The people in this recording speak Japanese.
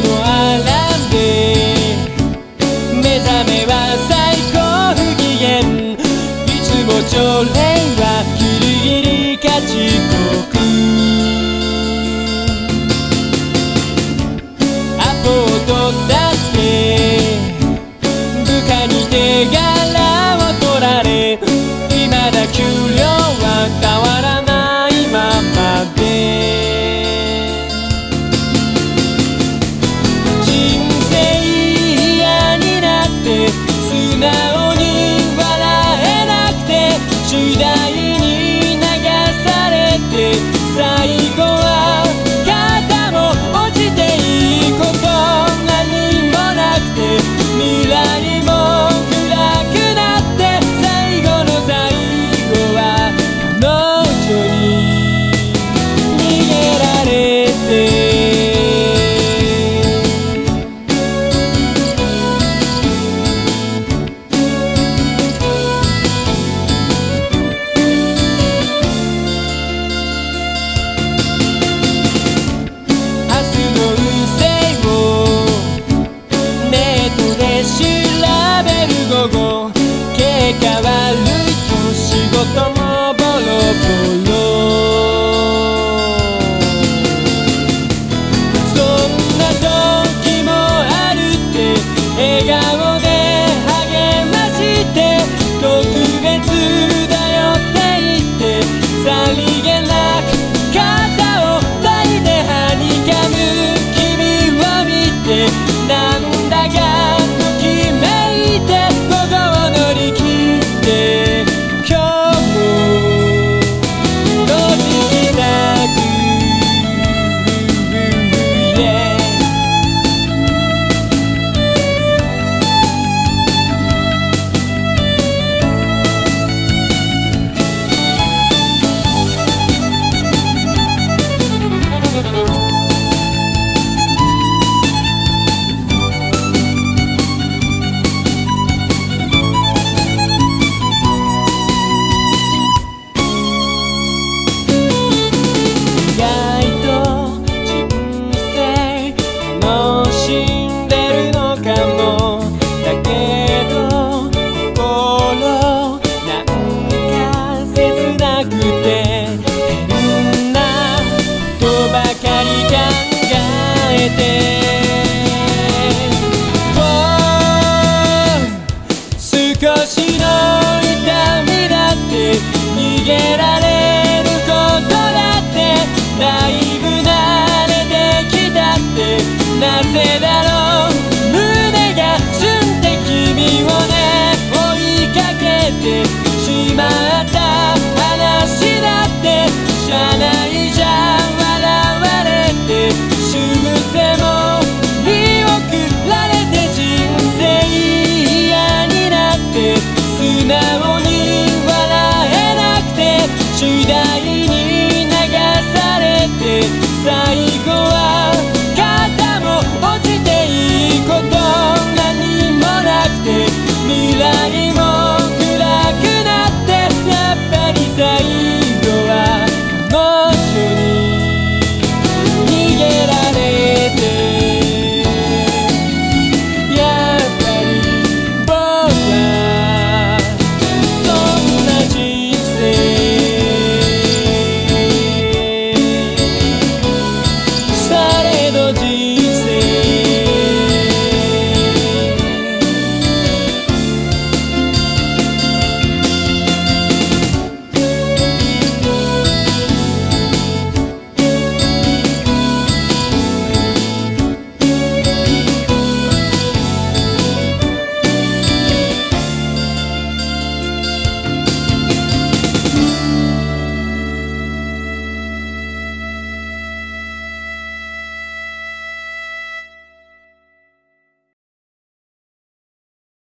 のアラーム目覚めは最高不機嫌。いつも常連はギリギリ勝ち。えて少しの痛みだって逃げられることだってだいぶ慣れてきたってなぜだろう。素直に笑えなくて次第に流されて最